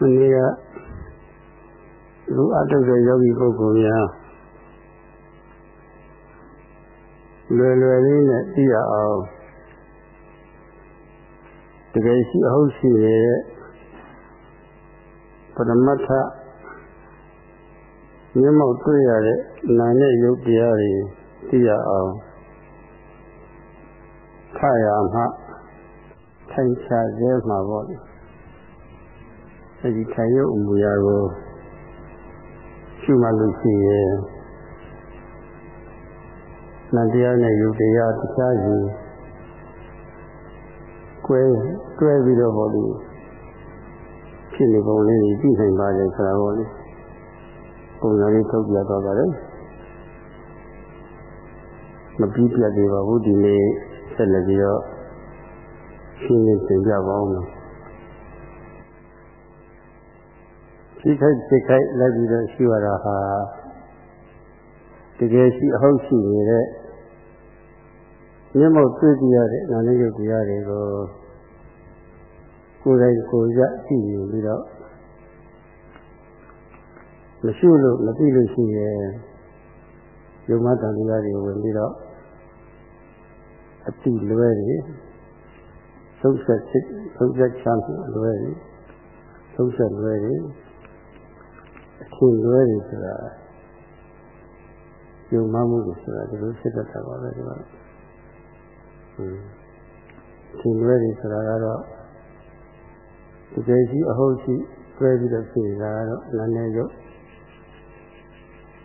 မနေ့ကလူအတုတဲ့ယောဂီပုဂ္ဂိုလ်များလွယ်လွယ်လေးနဲ့သိရအောင်တကယ်ရှိအဟုတ်ရှိရဲ့ပရမတ္ထမျက်မှောက်တွေ့ရတဲ့နာနဲ့ယုတ်တရားတွေသိရအောင်ခရမှထိုင်ချရဲမှာပေါ့ အဲဒီထိုင်ရုပ်အမူအရာကိုရှုမှတ်လို့ရှိရင်နန္တရားနဲ့ယုတ်တရားတရားစီကွဲတွဲပြီးတော့ပေါ့ဒီဖြစ်နေပုံလေးကြီးသိနိုင်ပါတယ်ဆိုတာပေါ့လေပုံစံလေးထုတ်ပြတော့ပါတယ်မပြီးပြတ်သေးပါဘူးဒီနေ့ဆက်လက်ပြီးတော့ရှင်းရှင်းသင်ပြပါဦးမယ် ရှိခိုက်စိတ်ခိုက်လိုက်ပြီးတော့ရှိရတာဟာတကယ်ရှိအဟုတ်ရှိနေတဲ့မျက်မှောက်တွေ့ကြရတဲ့နာနေရုပ်တရားတွေကိုကိုယ်တိုင်ကိုယ်ရကြည့်နေပြီးတော့မရှိလို့မသိလို့ရှိရင်ယုံမတန်တရားတွေဝင်ပြီးတော့အတိလွဲတွေသုံးဆက်စစ်သုံးဆက်ချမ်းလွဲတွေသုံးဆက်လွဲတွေ အထင်လွဲတွေဆိုတာယုံမှမှုတွေဆိုတာဒီလိုဖြစ်တတ်တာပါပဲဒီမှာအထင်လွဲတွေဆိုတာကတော့တကယ်ရှိအဟုတ်ရှိတွဲပြီးတော့ဖြစ်နေတာကတော့နာနေရုပ်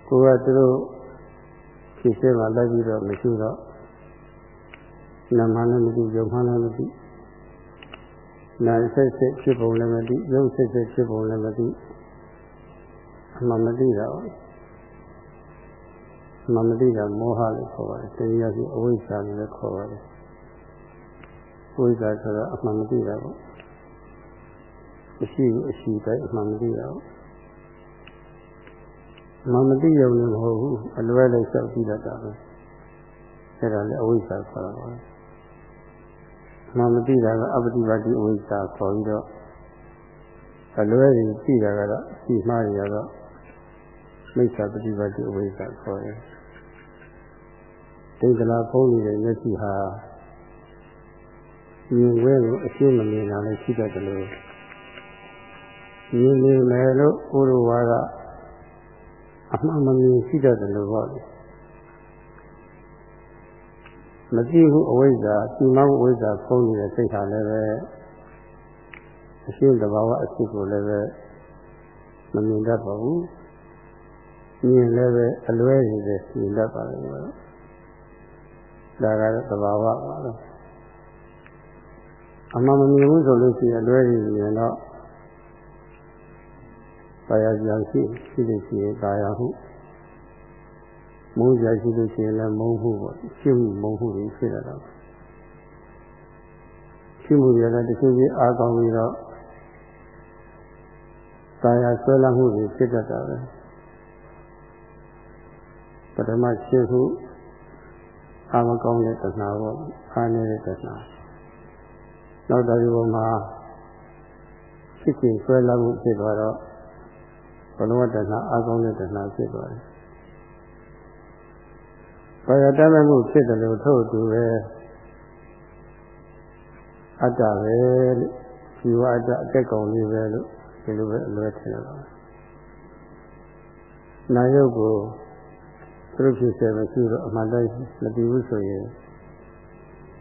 ကိုကသူတို့ဖြစ်စေမှလိုက်ပြီးတော့မရှိတော့နာမလည်းမသိရုပ်မှလည်းမသိနာဆက်ဆက်ဖြစ်ပုံလည်းမသိရုပ်ဆက်ဆက်ဖြစ်ပုံလည်းမသိ အမှမသိတော့အမှမသိတာမောဟလို့ခေါ်ပါတယ်တရားရှိအဝိဇ္ဇာလို့လည်းခေါ်ပါတယ်ဝိဇ္ဇာဆိုတော့အမှန်မသိတာပေါ့မရှိဘူးအရှိတိုင်းအမှန်မသိတာပေါ့မမသိရုံနဲ့မဟုတ်ဘူးအလွဲလိုက်လျှောက်ကြည့်တတ်တာပဲအဲ့ဒါလည်းအဝိဇ္ဇာခေါ်တာပါမမသိတာကအပတိပါတိအဝိဇ္ဇာခေါ်ပြီးတော့အလွဲကြီးသိတာကတော့သိမှားရတော့ မိစ္ဆာပฏิပါတိအဝိဇ္ဇာခေါ်တယ်ဒိဋ္ဌလာဖုံးနေတဲ့မျက်စိဟာမြင်ဝဲကိုအရှင်းမမြင်တာလည်းရှိတတ်တယ်လို့မြင်နေမယ်လို့ဥရဝါကအမှန်မမြင်ရှိတတ်တယ်လို့ပေါ့လေမကြည့်ဘူးအဝိဇ္ဇာဒီမောင်းအဝိဇ္ဇာဖုံးနေတဲ့စိတ်ဟာလည်းပဲအရှင်းတဘာဝအဖြစ်ကိုလည်းပဲမမြင်တတ်ပါဘူး မြင်လည်းပဲအလွဲနေတယ်မြင်တတ်ပါလေဒါကတော့တဘာဝပါပဲအမှန်မမြင်ဘူးဆိုလို့ရှိရင်လွဲနေရင်တော့ကာယကြံရှိရှိလို့ရှိရင်ကာယဟုမုန်းကြရှိလို့ရှိရင်လည်းမုန်းမှုပေါ့ရှင်းမှုမုန်းမှုတွေဖြစ်ရတာရှင်းမှုတွေလည်းတစ်ခုချင်းအားကောင်းပြီးတော့ကာယဆွဲလမ်းမှုတွေဖြစ်တတ်တာပဲ ပထမရှင်းမှုအာမကောင်းတဲ့တဏှာပေါ့အားနေတဲ့တဏှာနောက်တည်းဒီပေါ်မှာဖြစ်ခြင်းဆွဲလမ်းမှုဖြစ်သွားတော့ဘလဝတ္တနာအာကောင်းတဲ့တဏှာဖြစ်သွားတယ်။ဘာရတတ်မှုဖြစ်တယ်လို့ထို့သူပဲအတ္တပဲလို့ဇီဝအတ္တအတက်ကောင်လေးပဲလို့ဒီလိုပဲအလွဲထင်ရတာ။နာယုတ်ကို သူတို့ဖြစ်စေမရှိတော့အမှန်တိုင်းမတည်ဘူးဆိုရင်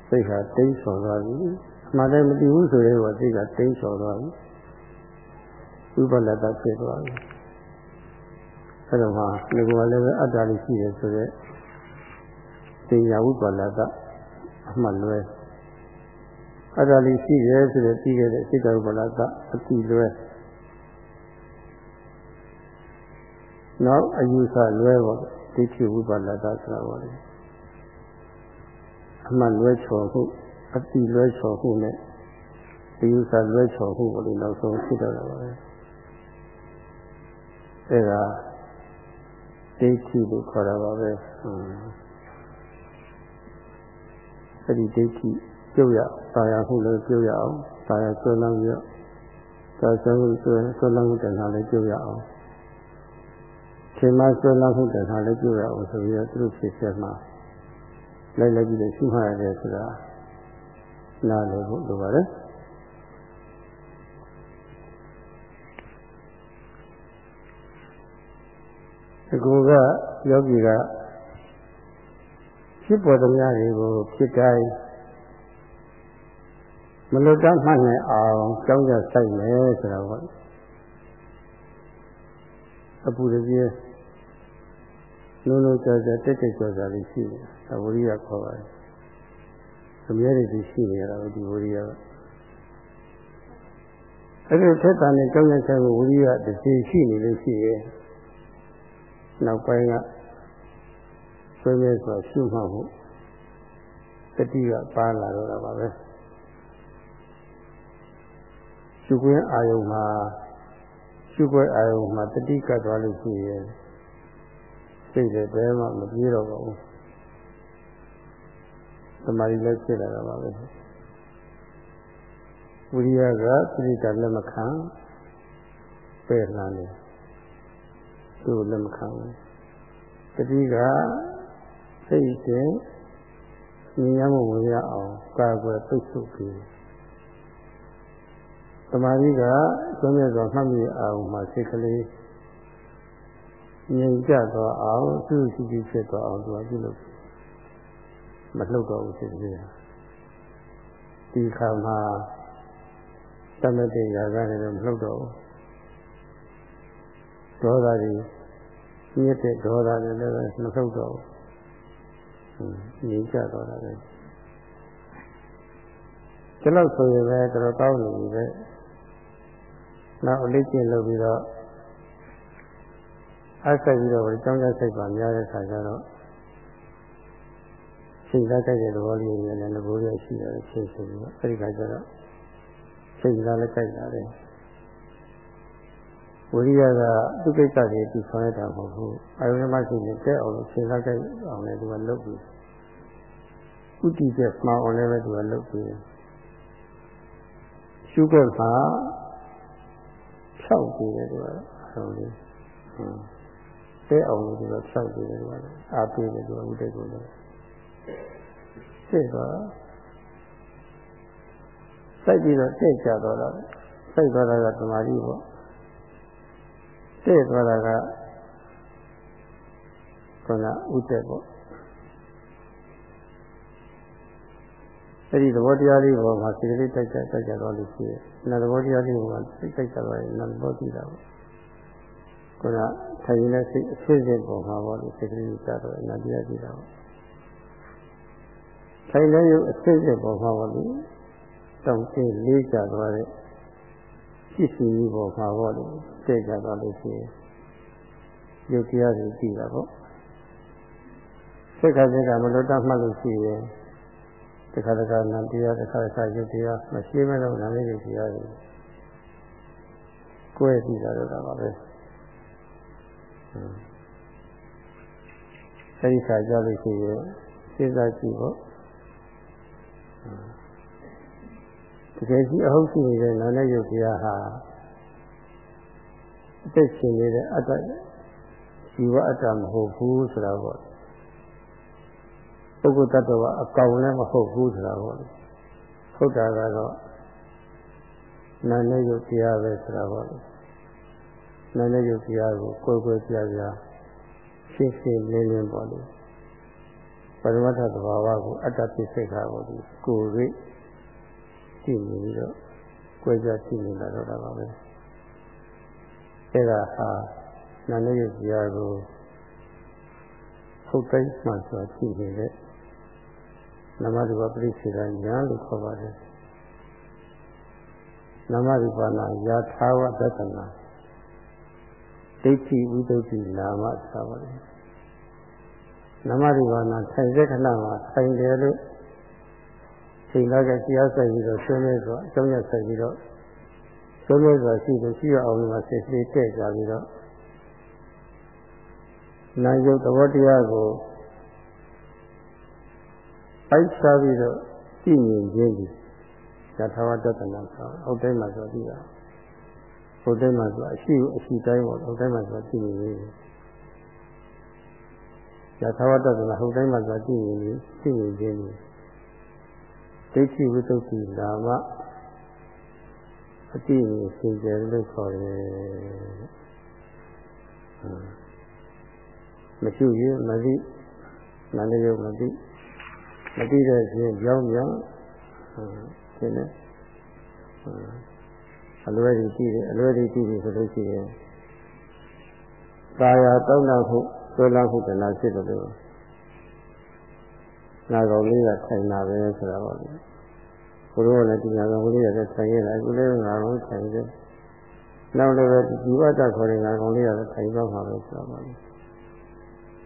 စိတ်ဟာတိတ်ဆော်သွားပြီ။အမှန်တိုင်းမတည်ဘူးဆိုရင်စိတ်ကတိတ်ဆော်သွားပြီ။ဥပလတ္တဖြစ်သွားပြီ။အဲ့တော့မှဒီကောလည်းပဲအတ္တလေးရှိတယ်ဆိုတော့တင်ညာဝိပါလတအမှတ်လွဲအတ္တလေးရှိတယ်ဆိုတော့ပြီးခဲ့တဲ့စိတ်တော်ဝိပါလတအတိလွဲနောက်အယူဆလွဲပေါ့ ဒိဋ္ဌိဝိပါလတဆိုတာပေါ့လေအမှတ်လွဲချော်မှုအတိလွဲချော်မှုနဲ့အယူဆလွဲချော်မှုပေါ့လေနောက်ဆုံးဖြစ်တော့တာပါပဲအဲ့ဒါဒိဋ္ဌိလို့ခေါ်တာပါပဲအဲ့ဒီဒိဋ္ဌိပြုတ်ရတာယာမှုလည်းပြုတ်ရအောင်တာယာဆွဲလမ်းပြီးတော့တသာသမှုဆွဲဆွဲလန်းမှုတဏှာလည်းကျိုးရအောင် ချိန်မှဆွဲလန်းမှုတဏှာလည်းကျိုးရအောင်ဆိုပြီးတော့သူတို့ဖြစ်ဆက်မှာလိုက်လိုက်ပြီးတော့ရှိမှရတယ်ဆိုတာနားလည်ဖို့လိုပါတယ်ဒီကူကယောဂီကဖြစ်ပေါ်သမျှတွေကိုဖြစ်တိုင်းမလွတ်တမ်းမှတ်နိုင်အောင်ကြောင်းကြဆိုင်မယ်ဆိုတာပေါ့အပူတည်း လုံးလုံးကြောကြောတက်တက်ကြောကြောလေးရှိတယ်အဝရိယခေါ်ပါတယ်အမြဲတည်းရှိနေရတာဒီဝရိယကအဲ့ဒီထက်တန်တဲ့ကြောင်းကြဆိုင်မှုဝရိယတစ်စီရှိနေလို့ရှိရဲ့နောက်ပိုင်းကဆွေးမြဲစွာရှုမှတ်ဖို့တတိကပါလာတော့တာပါပဲရှုခွင့်အာယုံမှာရှုခွင့်အာယုံမှာတတိကတ်သွားလို့ရှိရင် စိတ်လည်းဘယ်မှမပြေတော့ပါဘူးသမာဓိလည်းဖြစ်လာတာပါပဲဝိရိယကသတိကလက်မခံပယ်လာတယ်သူ့လက်မခံဘူးတတိကစိတ်ရှင်ဉာဏ်မှုဝင်ရအောင်ကာကွယ်ပိတ်ဆို့ပြီးသမာဓိကကျွမ်းမြတ်စွာမှတ်မိအောင်မှစိတ်ကလေး ငြိမ်ကြသွားအောင်သူ့စီစီဖြစ်သွားအောင်သူကပြုလုပ်မလှုပ်တော့ဘူးစိတ်ကလေးဒီခါမှာသမတိရာဂနဲ့တော့မလှုပ်တော့ဘူးဒေါသတွေညစ်တဲ့ဒေါသတွေလည်းမလှုပ်တော့ဘူးငြိမ်ကြသွားတာပဲဒီလောက်ဆိုရင်ပဲတော်တော်ကောင်းနေပြီပဲနောက်အလေးကျင့်လုပ်ပြီးတော့ အဆက်ပြီးတော့ကျောင်းကျစိတ်ပါများတဲ့ခါကျတော့ချိန်သားကြိုက်တဲ့သဘောလေးနဲ့လည်းငိုရရှိတယ်ချိန်ဆိုပြီးတော့အဲဒီခါကျတော့ချိန်သားလည်းကြိုက်လာတယ်ဝိရိယကသူ့ကိစ္စတွေသူဆောင်ရတာမဟုတ်ဘူးအာယုံမရှိရင်တက်အောင်လို့ချိန်သားကြိုက်အောင်လည်းသူကလုပ်ပြီးဥတီကျမှောင်အောင်လည်းပဲသူကလုပ်ပြီးရှုခွက်မှာဖြောက်ပြီးတယ်သူကဆိုလို့တဲ အောင်လို့သူကဖြောက်ပြီးတယ်သူကအားပေးတယ်သူကဥဒိတ်ကိုလည်းစစ်သွားစိုက်ပြီးတော့တက်ကြတော့တာစိုက်သွားတာကသမာဓိပေါ့တက်သွားတာကခုနဥဒိတ်ပေါ့အဲ့ဒီသဘောတရားလေးပေါ်မှာစိတ်ကလေးတိုက်ကြတိုက်ကြတော့လို့ရှိရဲ့။နာသဘောတရားလေးပေါ်မှာစိတ်တိုက်ကြတော့ရင်နာသဘောသိတာပေါ့။ ခုနထိုင်ရင်းစိတ်အဖြစ်အပျက်ပေါ်မှာပေါ့လေစိတ်ကလေးကြတော့နာတရားသိတာပေါ့။ထိုင်တဲ့ရုပ်အဖြစ်အပျက်ပေါ်မှာပေါ့လေတောင်းသိလေးကြသွားတဲ့ဖြစ်စီကြီးပေါ်မှာပေါ့လေသိကြတော့လို့ရှိရဲ့ရုပ်တရားတွေသိတာပေါ့။စိတ်ကစိတ်ကမလွတ်တတ်မှလို့ရှိရဲ့တခါတခါနံတရားတခါတခါရုပ်တရားမရှိမဲ့တော့နာမည်ရုပ်တရားတွေကိုယ်ပြီးတာတော့တာပါပဲ အဲဒီခါကြလို့ရှိရင်စဉ်းစားကြည့်ပေါ့တကယ်ကြီးအဟုတ်ရှိနေတဲ့နာနဲ့ရုပ်တရားဟာအသက်ရှင်နေတဲ့အတ္တဇီဝအတ္တမဟုတ်ဘူးဆိုတာပေါ့ပုဂ္ဂိုလ်တ attva အကောင်လည်းမဟုတ်ဘူးဆိုတာပေါ့လေဟုတ်တာကတော့နာနဲ့ယုတ်တရားပဲဆိုတာပေါ့ လေနာနဲ့ယုတ်တရားကိုကိုယ်ကိုယ်ပြပြရှင်းရှင်းလင်းလင်းပေါ့လေပရမတ္ထသဘာဝကိုအတ္တပိစိတ်ခါပေါ့ဒီကိုယ်ရိရှိနေပြီးတော့ကြွယ်ကြရှိနေတာတော့တာပါပဲအဲ့ဒါဟာနာနဲ့ယုတ်တရားကိုဟုတ်တိုင်းမှဆိုရှိနေတဲ့နမရူပပရိစ္ဆေဒညာလို့ခေါ်ပါတယ်နမရူပနာယာထာဝတတနာ ဒိဋ္ဌိဝိသုဒ္ဓိနာမသာပါတယ်နမရူပနာထိုင်တဲ့ခဏမှာထိုင်တယ်လို့ချိန်လာကတရားဆိုင်ပြီးတော့ဆွေးနွေးဆိုအကြောင်းရဆိုင်ပြီးတော့ဆွေးနွေးဆိုရှိလို့ရှိရအောင်လို့စိတ်လေးတဲ့ကြပြီးတော့နာယုတ်သဘောတရားကိုပိုက်စားပြီးတော့ကြည့်မြင်ခြင်းဒီသထာဝတ္တနာဆိုအောက်တိုင်းမှာဆိုပြီးတာ ဟိုတိုင်းမှာဆိုအရှိအရှိတိုင်းပေါ့ဟိုတိုင်းမှာဆိုသိနေလေယထာဝတ္တဆိုတာဟိုတိုင်းမှာဆိုသိနေလေသိနေခြင်းလေဒိဋ္ဌိဝိသုဒ္ဓိနာမအတိအစင်ကြယ်လို့ခေါ်တယ်မရှိရင်မသိနာနေရုံမသိမသိတဲ့ခြင်းကြောင်းကြောင့်ရှင်းတယ် အလွယ်ကြီးကြည့်တယ်အလွယ်ကြီးကြည့်ပြီဆိုလို့ရှိရင်ကာယတောင်းတဖို့ဆွဲလန်းဖို့တဏှာဖြစ်တယ်လို့ငါကောင်လေးကထိုင်တာပဲဆိုတာပေါ့လေဘုရားလည်းဒီငါကောင်လေးကထိုင်ရတာအခုလည်းငါကောင်ထိုင်တယ်နောက်လည်းဒီဝတ္တခေါ်တဲ့ငါကောင်လေးကထိုင်တော့မှာပဲဆိုတာပေါ့လေ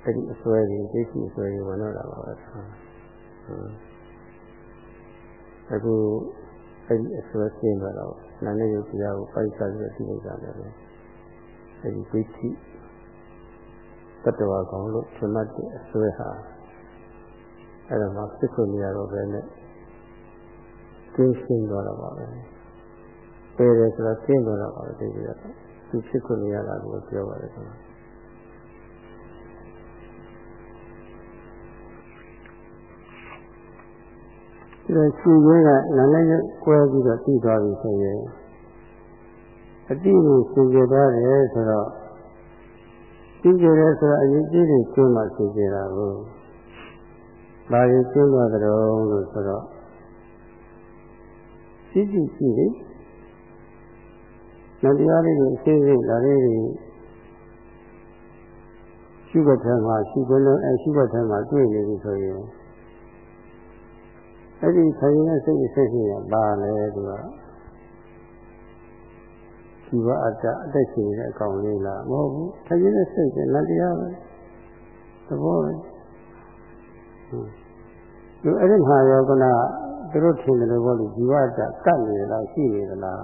အဲ့ဒီအစွဲကြီးသိရှိအစွဲကြီးဝင်တော့တာပါပဲအခု အဲ့ဒီအစွဲကျင်းသွားတော့နာနဲ့ရုပ်တရားကိုပိုက်စားပြီးသိနေတာလည်းအဲ့ဒီသိရှိတတဝါကောင်လို့ထင်မှတ်တဲ့အစွဲဟာအဲ့ဒါမှဖြစ်ခွင့်မရတော့ပဲနဲ့ကျင်းရှင်းသွားတော့ပါပဲပယ်တယ်ဆိုတော့ကျင်းသွားတော့ပါပဲဒီလိုသူဖြစ်ခွင့်မရတာကိုပြောပါတယ်ကွာ ဒါရှိရင်းကနာနဲ့ကွဲပြီးတော့ပြီးသွားပြီဆိုရင်အတိကိုစင်ကြယ်သွားတယ်ဆိုတော့စင်ကြယ်တယ်ဆိုတော့အရေးကြီးတွေကျင်းမှစင်ကြယ်တာကိုဘာကြီးကျင်းသွားကြတော့လို့ဆိုတော့ရှိရှိရှိတယ်နတရားလေးကိုအသေးစိတ်ဒါလေးတွေရှိတဲ့ထဲမှာရှိကြလို့အဲရှိတဲ့ထဲမှာတွေ့နေပြီဆိုရင် အဲ့ဒီခိုင်နေတဲ့စိတ်စိတ်ရှိရပါလေသူကဒီဘအတ္တအသက်ရှင်နေတဲ့အကောင်လေးလားမဟုတ်ဘူးခိုင်နေတဲ့စိတ်ကလက်တရားပဲသဘောပဲသူအဲ့ဒီမှာရောကနာသူတို့ထင်တယ်လို့ပြောလို့ဒီဘအတ္တကတ်နေလားရှိနေသလား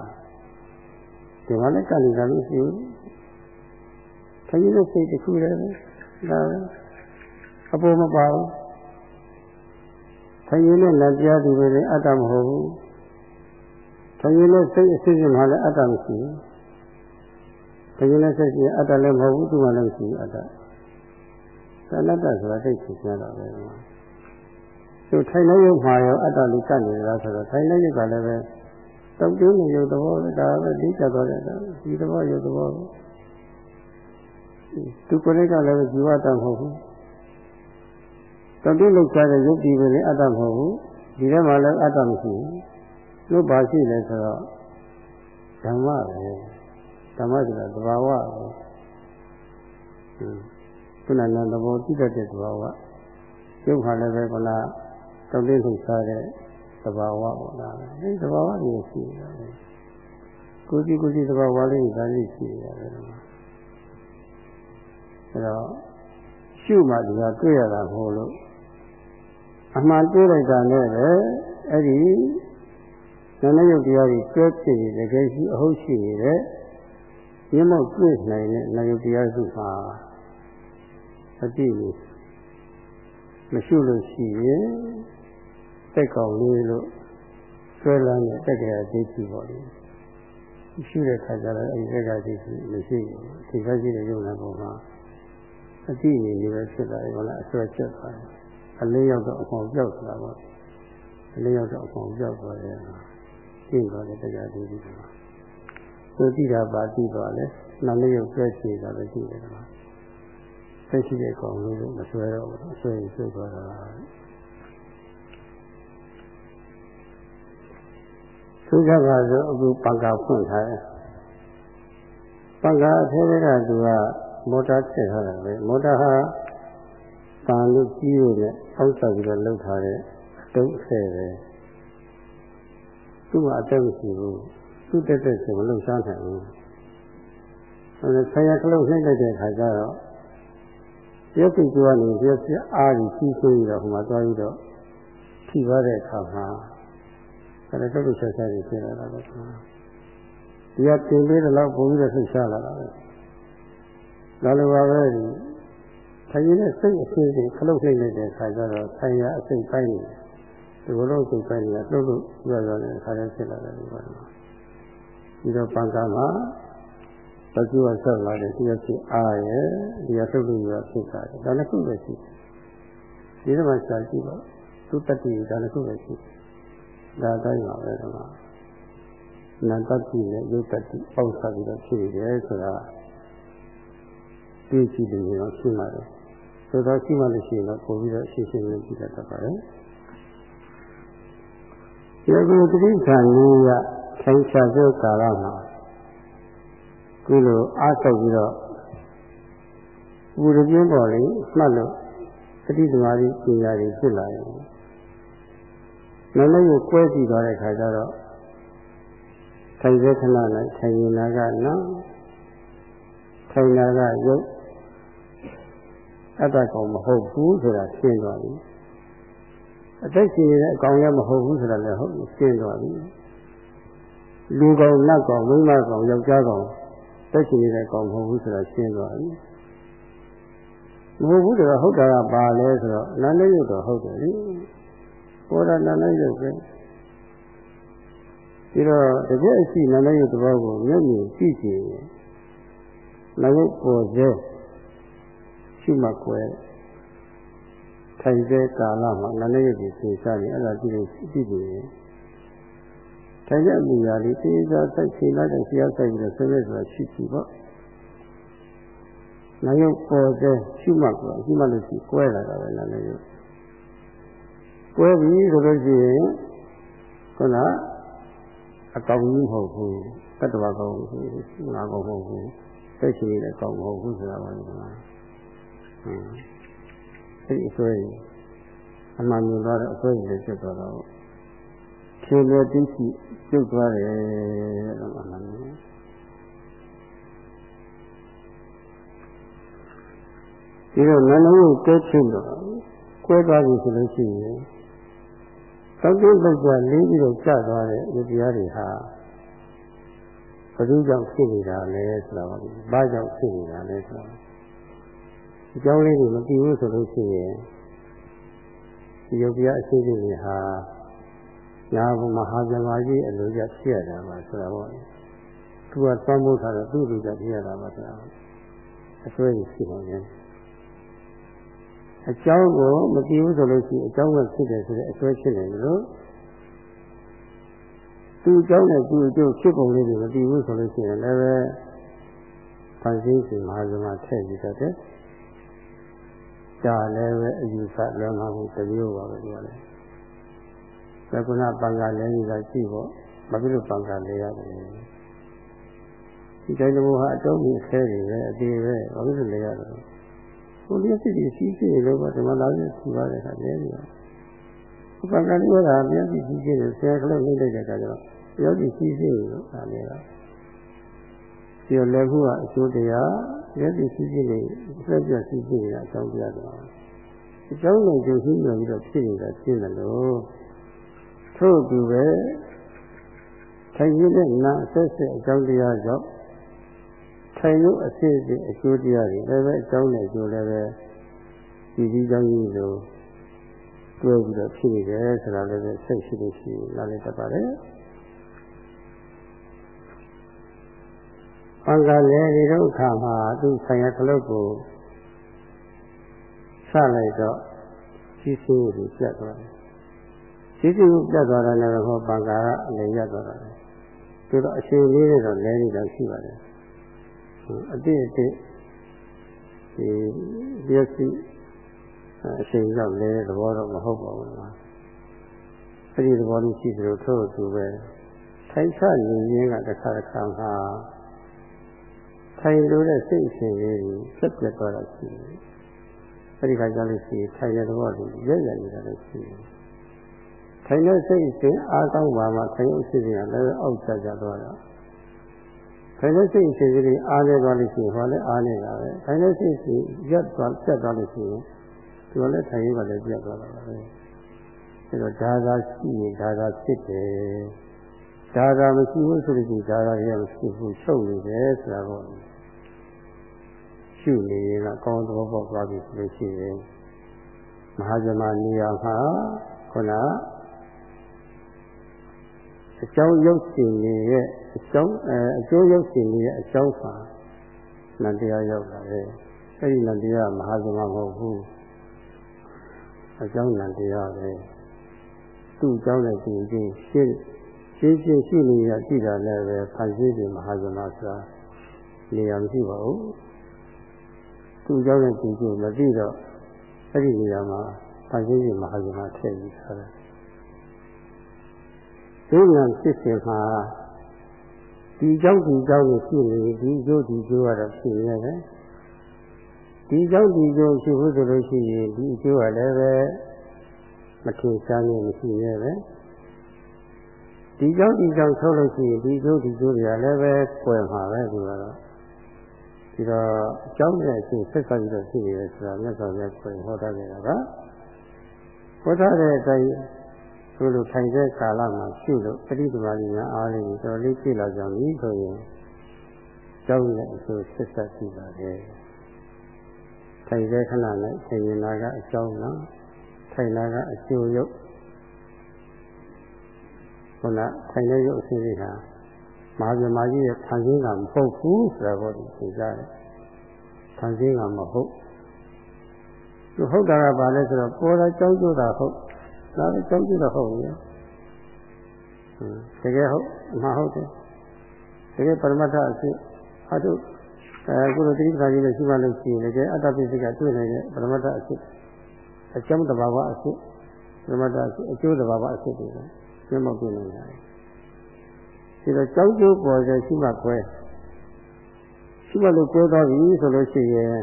ဒီမှာလည်းကတ်နေတာလို့ရှိဘူးခိုင်နေတဲ့စိတ်တစ်ခုလည်းပဲဒါပဲအပေါ်မပါဘူး ခရင်နဲ့လက်ပြားသူတွေလည်းအတ္တမဟုတ်ဘူးခရင်နဲ့စိတ်အစစ်စစ်မှလည်းအတ္တမရှိဘူးခရင်နဲ့စိတ်ကြီးအတ္တလည်းမဟုတ်ဘူးသူမှလည်းမရှိဘူးအတ္တသနတ္တဆိုတာသိချင်ကြတာပဲသူထိုင်နေရုံမှာရောအတ္တလေးကတ်နေလားဆိုတော့ထိုင်နေရုပ်ကလည်းပဲတောက်ကျိုးနေရုပ်သဘောပဲဒါပဲဒီကြတော့တဲ့ဒီသဘောရုပ်သဘောသူကိုယ်လေးကလည်းဇီဝတ္တမဟုတ်ဘူး တတိလောက်ချတဲ့ယုတ်ဒီပဲလေအတ္တမဟုတ်ဘူးဒီထဲမှာလည်းအတ္တမရှိဘူးလို့ပါရှိလဲဆိုတော့ဓမ္မပဲဓမ္မဆိုတာသဘာဝပဲခုနကသဘောသိတတ်တဲ့သဘာဝရုပ်ခါလည်းပဲကလားတတိလောက်ချတဲ့သဘာဝပေါ့လားဒီသဘာဝတွေရှိနေတာပဲကိုကြည့်ကိုကြည့်သဘာဝလေးဒါလေးရှိနေတာပဲအဲတော့ရှုမှဒီကတွေ့ရတာမဟုတ်လို့ အမှန်တွေ့လိုက်တာနဲ့ပဲအဲ့ဒီဉာဏ်ရုပ်တရားကြီးကျဲဖြစ်နေတကယ်ရှိအဟုတ်ရှိနေတဲ့ရင်းမောက်တွေ့နိုင်တဲ့ဉာဏ်ရုပ်တရားစုဟာအတိကိုမရှိလို့ရှိရင်တက်ကောင်လေးလို့ဆွဲလန်းတဲ့တက်ကရာသိရှိပါလိမ့်ရှိတဲ့ခါကျတော့အဲဒီတက်ကရာသိရှိမရှိဘူးဒီကရှိတဲ့ယုံနာပုံမှာအတိအနေနဲ့ပဲဖြစ်လာတယ်ဟုတ်လားအဆွဲချက်သွားတယ် အလေးရောက်တော့အကောင်ပြောက်သွားပါအလေးရောက်တော့အကောင်ပြောက်သွားတယ်ကျင့်သွားတယ်တရားသူကြီးကသူတိတာပါတိသွားလဲနာလေးရောက်ပြည့်ချေတာပဲရှိတယ်ကွာသိရှိတဲ့ကောင်လေးလို့မဆွဲတော့ဘူးအဆွဲရင်ဆွဲသွားတာသူကကဆိုအခုပံကာဖွင့်ထားတယ်ပံကာအထဲကသူကမော်တာထည့်ထားတာပဲမော်တာဟာ တန်လို့ကြီးရတဲ့အောက်ဆက်ပြီးတော့လှုပ်ထားတဲ့တုံးဆဲပဲသူ့မှာအသက်မရှိဘူးသူ့တက်တက်ဆိုမလှုပ်ရှားနိုင်ဘူးအဲဆရာကလုံးနှိမ့်လိုက်တဲ့အခါကျတော့ရုပ်ကိကျော်ကနေရုပ်ပြအားကြီးကြီးဆိုးပြီးတော့ဟိုမှာသွားပြီးတော့ထိပါတဲ့အခါမှာအဲဒါတုတ်ဆက်ဆက်ကြီးဖြစ်လာတာပဲဒီကတင်ပေးတော့ပုံပြီးတော့လှုပ်ရှားလာတာပဲဒါလိုပါပဲ ထိုင်နေတဲ့စိတ်အသေးစိတ်ခလုတ်နှိမ့်လိုက်တဲ့အခါကျတော့ဆိုင်ရာအစိတ်ပိုင်းနေဒီလိုလိုစိတ်ပိုင်းနေတာလှုပ်လို့ရရတဲ့အခါကျဖြစ်လာတယ်ဒီပါတော့ဒီတော့ပံကမှာဘာကျိုးကဆက်လာတယ်ဒီကဖြစ်အားရဲ့ဒီကသုတ်လို့ရဖြစ်တာဒါလည်းခုပဲရှိဒီမှာစာကြည့်ပါသူတတိဒါလည်းခုပဲရှိဒါတိုင်းပါပဲဒီမှာနာတတိနဲ့ယုတ်တတိပေါက်စားပြီးတော့ဖြစ်နေတယ်ဆိုတာသိကြည့်တယ်တော့ရှိမှာတယ် ဆိုတော့ရှိမှလို့ရှိရင်တော့ပို့ပြီးတော့ရှင်းရှင်းလင်းကြည့်တတ်ပါတယ်ဒီကုသတိခံလေးရထိုင်ချစေကာလမှာကုလိုအားထုတ်ပြီးတော့ဘူရပြင်းပေါ်လေးမှတ်လို့သတိသမารီပညာတွေဖြစ်လာရင်လည်းလည်းကိုကွဲကြည့်သွားတဲ့ခါကျတော့ထိုင်စေခဏနဲ့ထိုင်ရင်နာကနော်ထိုင်နာကရုပ် အတ္တကောင်မဟုတ်ဘူးဆိုတာရှင်းသွားပြီအသက်ရှင်နေတဲ့အကောင်လည်းမဟုတ်ဘူးဆိုတာလည်းဟုတ်ရှင်းသွားပြီလူကောင်နတ်ကောင်မိန်းမကောင်ယောက်ျားကောင်သက်ရှင်နေတဲ့ကောင်မဟုတ်ဘူးဆိုတာရှင်းသွားပြီမဟုတ်ဘူးဆိုတော့ဟုတ်တာကပါလဲဆိုတော့နာနဲ့ရုပ်တော့ဟုတ်တယ်လေပေါ်တာနာနဲ့ရုပ်ပဲဒီတော့တကယ်အရှိနာနဲ့ရုပ်သဘောကိုမျက်မြင်ကြည့်ကြည့်နာရုပ်ပေါ်စေ ရှိမှကွယ်ထိုင်တဲ့ကာလမှာနာနဲ့ရုပ်ကိုသိစားနေအဲ့ဒါကြည့်လို့ကြည့်ကြည့်ထိုင်တဲ့အမှုရာလေးတေးစားစိုက်ချိန်လိုက်တဲ့ဆရာစိုက်ပြီးတော့ဆွေးနွေးဆိုတာရှိရှိပေါ့နာယုတ်ပေါ်တဲ့ရှိမှကွယ်ရှိမှလို့ရှိကွဲလာတာပဲနာယုတ်ကွဲပြီဆိုလို့ရှိရင်ခုနအကောင်ကြီးမဟုတ်ဘူးတတ္တဝါကောင်ငါကောင်မဟုတ်ဘူးသိရှိနေတဲ့အကောင်မဟုတ်ဘူးဆိုတာပါလေဟမ် အဲ့ဒီအစွဲအမှန်မြင်သွားတဲ့အစွဲတွေဖြစ်သွားတော့ခြေလွယ်သိရှိပြုတ်သွားတယ်လို့မှတ်မယ်ဒီတော့နာလုံးကိုကဲချင်းတော့ကွဲသွားပြီဆိုလို့ရှိရင်သောက်တဲ့လောက်ကြလေးပြီးတော့ကျသွားတဲ့ဒီတရားတွေဟာဘယ်သူကြောင့်ဖြစ်နေတာလဲဆိုတာပါဘာကြောင့်ဖြစ်နေတာလဲဆိုတာ ဒီကြောင်းလေးတွေမသိဘူးဆိုလို့ရှိရင်ဒီယုတ်တရားအရှိကြီးတွေဟာညာဘမဟာဇမကြီးအလိုကြဖြစ်ရတာပါဆိုတာပေါ့သူကသံမိုးထားတဲ့သူ့လူကြဖြစ်ရတာပါဆိုတာအစွဲကြီးရှိပါရဲ့အကြောင်းကိုမသိဘူးဆိုလို့ရှိရင်အကြောင်းကဖြစ်တယ်ဆိုတဲ့အစွဲဖြစ်နေလို့သူအကြောင်းနဲ့သူအကျိုးဖြစ်ပုံလေးတွေမသိဘူးဆိုလို့ရှိရင်လည်းပဲဖန်ဆင်းရှင်မဟာဇမထည့်ပြီးတော့တဲ့ ကြာလည်းပဲအယူဆလွန်မှာမှုတစ်မျိုးပါပဲဒီကလည်းသက္ကုဏပံကလည်းကြီးကရှိဖို့ဘာဖြစ်လို့ပံကလဲရတယ်ဒီတိုင်းလိုဟာအတော့ကြီးအခဲတွေပဲအသေးပဲဘာဖြစ်လို့လဲရတယ်ကိုလျက်စစ်ကြီးစီးစီးလို့ကဓမ္မလာကြီးစီပါတဲ့ခါတည်းကြီး။ပံကလေးကလျက်စစ်စီးစီးလို့ဆရာကလေးနှိမ့်လိုက်တဲ့အခါကျတော့လျက်စစ်စီးစီးလို့ဒါလေးက ဒီလည်းခုကအကျိုးတရားလျက်စစ်စီးစီးလို့ဆက်ပြစီးစီးနေတာအကြောင်းပြတော့အကြောင်းနဲ့ကျိုးရှိနေပြီးတော့ဖြစ်နေတာရှင်းတယ်လို့ထို့သူပဲထိုင်ရတဲ့နာအဆက်ဆက်အကြောင်းတရားကြောင့်ထိုင်လို့အစစ်အစစ်အကျိုးတရားတွေလည်းပဲအကြောင်းနဲ့အကျိုးလည်းပဲဒီဒီကြောင့်ကြီးလို့တွဲပြီးတော့ဖြစ်နေတယ်ဆိုတာလည်းပဲစိတ်ရှိလို့ရှိရင်နားလည်တတ်ပါတယ်။ ဘင်္ဂလည်းဒီဒုက္ခမှာသူဆိုင်ရခလုတ်ကိုဆလိုက်တော့ကြီးစိုးကိုပြတ်သွားတယ်။ကြီးစိုးကိုပြတ်သွားတယ်လည်းဟောဘင်္ဂကအလည်းရသွားတယ်။သူတော့အရှင်လေးတွေတော့လဲနေတာရှိပါတယ်။အတိအတိဒီပြည့်စုံအချိန်ရောက်လဲသဘောတော့မဟုတ်ပါဘူးလားအဲ့ဒီသဘောလေးရှိသလိုထို့သူပဲထိုင်ချနေရင်းကတစ်ခါတစ်ခါမှာ ထိုင်လို့တဲ့စိတ်အစဉ်လေးကိုဆက်ပြတ်သွားတာရှိတယ်အဲ့ဒီခါကျလို့ရှိရင်ထိုင်တဲ့သဘောလေးရက်ရက်နေတာလည်းရှိတယ်ထိုင်တဲ့စိတ်အစဉ်အားကောင်းပါမှထိုင်အစဉ်ကလည်းအောက်ကျကျသွားတာခိုင်တဲ့စိတ်အစီအစဉ်အားနေသွားလို့ရှိရင်ဟောလည်းအားနေတာပဲခိုင်တဲ့စိတ်စီရက်သွားပြတ်သွားလို့ရှိရင်ဒီလိုလည်းထိုင်ရပါလေပြတ်သွားတာပဲအဲတော့ဒါသာရှိရင်ဒါသာဖြစ်တယ်ဒါသာမရှိဘူးဆိုလို့ရှိရင်ဒါသာရမရှိဘူးချုပ်နေတယ်ဆိုတာပေါ့ ရှုနေရင်ကကောင်းသဘောပေါက်သွားပြီဆိုလို့ရှိရင်မဟာဇမနေရာမှာခုနအကြောင်းရုပ်ရှင်တွေရဲ့အကြောင်းအဲအကျိုးရုပ်ရှင်တွေရဲ့အကြောင်းပါနန္တရားရောက်လာတယ်အဲ့ဒီနန္တရားမဟာဇမမဟုတ်ဘူးအကြောင်းနန္တရားပဲသူ့အကြောင်းနဲ့သူချင်းရှင်းရှင်းရှင်းရှိနေရကြည့်တာလည်းပဲဖန်ဆင်းပြီးမဟာဇမဆိုတာနေရာမရှိပါဘူး သူ့အကြောင်းနဲ့သူချင်းမသိတော့အဲ့ဒီနေရာမှာဖန်ဆင်းပြီးမဟာဇမထည့်ပြီးထားတယ်ဒီဉာဏ်ဖြစ်စဉ်မှာဒီကြောင့်ဒီကြောင့်ကိုရှိနေဒီကျိုးဒီကျိုးကတော့ဖြစ်နေတယ်ဒီကြောင့်ဒီကျိုးရှိဖို့ဆိုလို့ရှိရင်ဒီအကျိုးကလည်းပဲမထင်ရှားနေမရှိနေပဲဒီကြောင့်ဒီကြောင့်ထုတ်လို့ရှိရင်ဒီကျိုးဒီကျိုးတွေကလည်းပဲကွယ်မှာပဲဒီကတော့ ဒီတော့အကြောင်းနဲ့အကျိုးဆက်ဆက်ပြီးတော့ရှိနေတယ်ဆိုတာမြတ်စွာဘုရားကိုဟောထားကြတာကဟောထားတဲ့အတိုင်းဆိုလိုထိုင်တဲ့ကာလမှာရှုလို့ပရိသမารညာအားလေးကိုတော်လေးကြည့်လာကြပြီဆိုရင်ကျောင်းနဲ့အကျိုးဆက်ဆက်ရှိပါတယ်။ထိုင်တဲ့ခဏနဲ့ဆင်ရင်လာကအကြောင်းနော်ထိုင်လာကအကျိုးရုပ်ခုနထိုင်တဲ့ရုပ်အစီအစဉ်ဟာ မဟာဗမာကြီးရဲ့ဖန်ဆင်းတာမဟုတ်ဘူးဆိုတာကိုသိကြတယ်။ဖန်ဆင်းတာမဟုတ်သူဟုတ်တာကဘာလဲဆိုတော့ပေါ်တာကြောင်းကျိုးတာဟုတ်ဒါလည်းကြောင်းကြည့်တော့ဟုတ်ပြီတကယ်ဟုတ်မဟုတ်တယ်တကယ်ပရမတ္ထအဖြစ်အထုအဲကုလိုတိပ္ပာကြီးနဲ့ရှိမှလို့ရှိရင်လည်းအတ္တပိစိကတွေ့နေတဲ့ပရမတ္ထအဖြစ်အကျုံးတဘာဝအဖြစ်ပရမတ္ထအဖြစ်အကျိုးတဘာဝအဖြစ်တွေပဲကျင်းမပြနေတယ် ဒီတော့ကြောင်းကျိုးပေါ်စေရှိမှခွဲရှိမှလို့ကိုးသွားပြီဆိုလို့ရှိရင်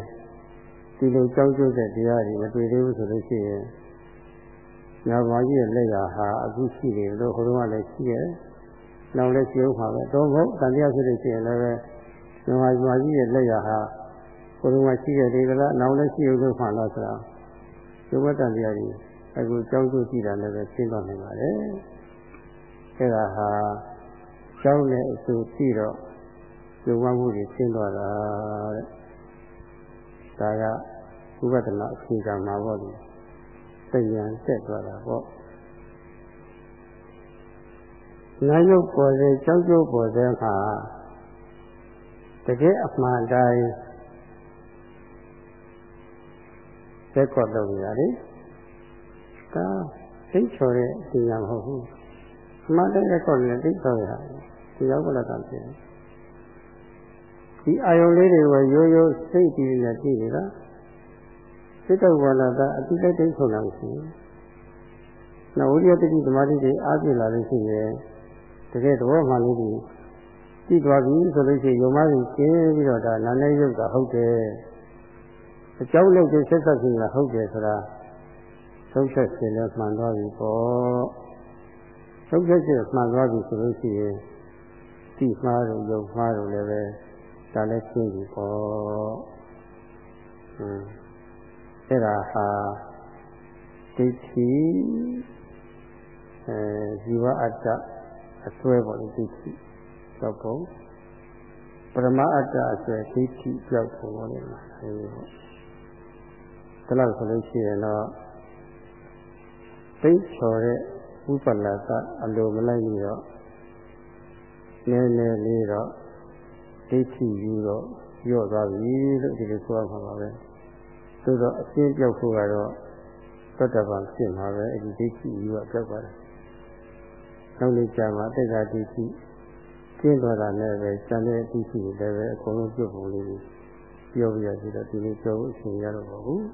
ဒီလိုကြောင်းကျိုးတဲ့တရားတွေမတွေ့သေးဘူးဆိုလို့ရှိရင်ညာဘာကြီးရဲ့လက်ရာဟာအခုရှိတယ်လို့ဟိုတုန်းကလည်းရှိတယ်။နောက်လည်းရှိဦးမှာပဲ။တော့မဟုတ်တန်တရားဖြစ်လို့ရှိရင်လည်းညာဘာကြီးရဲ့လက်ရာဟာဟိုတုန်းကရှိခဲ့တယ်ကလားနောက်လည်းရှိဦးလို့မှလားဆိုတာဒီဝတ္တန်တရားကြီးအခုကြောင်းကျကြည့်တာလည်းပဲရှင်းသွားနိုင်ပါတယ်။အဲဒါဟာ ကျောင်းနဲ့အဆူကြည့်တော့ယုံမှမှုတွေရှင်းသွားတာတဲ့။ဒါကဥပဒနာအခြေခံမှာပေါ့လေ။တဉဏ်တက်သွားတာပေါ့နာယုတ်ပေါ်စေကြောက်ကြိုးပေါ်စေမှာတကယ်အမှန်တိုင်းသက်ကောက်လို့ရတယ်ဒါသိချော်တဲ့ဒီညာမဟုတ်ဘူးအ မှန်တိုင်းသက်ကောက်လည်းသိချော်ရတယ်ဒီရောက်ကလည်းတမ်းဖြစ်တယ်ဒီအာယုံလေးတွေကိုရိုးရိုးစိတ်ပြီးနဲ့ကြည့်နေတာစိတ်တဝါလာတာအတိတ်တိတ်ဆုံးလာရှိတယ်။နောက်ဝိရိယတတိသမာဓိတွေအားပြလာလို့ရှိရင်တကယ်သဘောမှန်လို့ဒီကြည့်သွားပြီဆိုလို့ရှိရင်ယုံမှရင်ကျင်းပြီးတော့ဒါနာနဲ့ရုပ်ကဟုတ်တယ်။အကြောင်းနဲ့ကျဆက်ဆက်ခြင်းကဟုတ်တယ်ဆိုတာသုံးချက်ရှင်လည်းမှန်သွားပြီပေါ့။ သုံးချက်ရှင်မှန်သွားပြီဆိုလို့ရှိရင်ကြည့်မှားလို့ယုံမှားလို့လည်းပဲဒါလည်းရှင်းပြီပေါ့။ဟွန်းအဲ့ဒါဟာဒိဋ္ဌိအဲဇီဝအတ္တအစွဲပေါ့လေဒိဋ္ဌိကြောက်ဖို့ပရမအတ္တအစွဲဒိဋ္ဌိကြောက်ဖို့ပေါ့လေအဲဒီပေါ့ဒါလို့ဆိုလို့ရှိရင်တော့သိချော်တဲ့ ဥပလာကအလိုမလိုက်ပြီးတော့နည်းနည်းလေးတော့ဒိဋ္ဌိယူတော့ပြော့သွားပြီလို့ဒီလိုဆိုရမှာပါပဲ။သို့တော့အရှင်းပြောက်ဖို့ကတော့သတ္တဗံဖြစ်မှာပဲအဲ့ဒီဒိဋ္ဌိယူကပြောက်ပါတယ်နောက်နေ့ကျမှတိတ်္ခာဒိဋ္ဌိကျင်းသွားတာနဲ့ပဲကျန်တဲ့ဒိဋ္ဌိတွေလည်းပဲအကုန်လုံးပြုတ်ပုံလေးပြောပြရစီတော့ဒီလိုပြောဖို့အချိန်ရတော့ပါဘူး